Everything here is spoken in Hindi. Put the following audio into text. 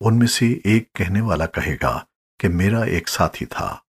उनमें से एक कहने वाला कहेगा कि मेरा एक साथी था।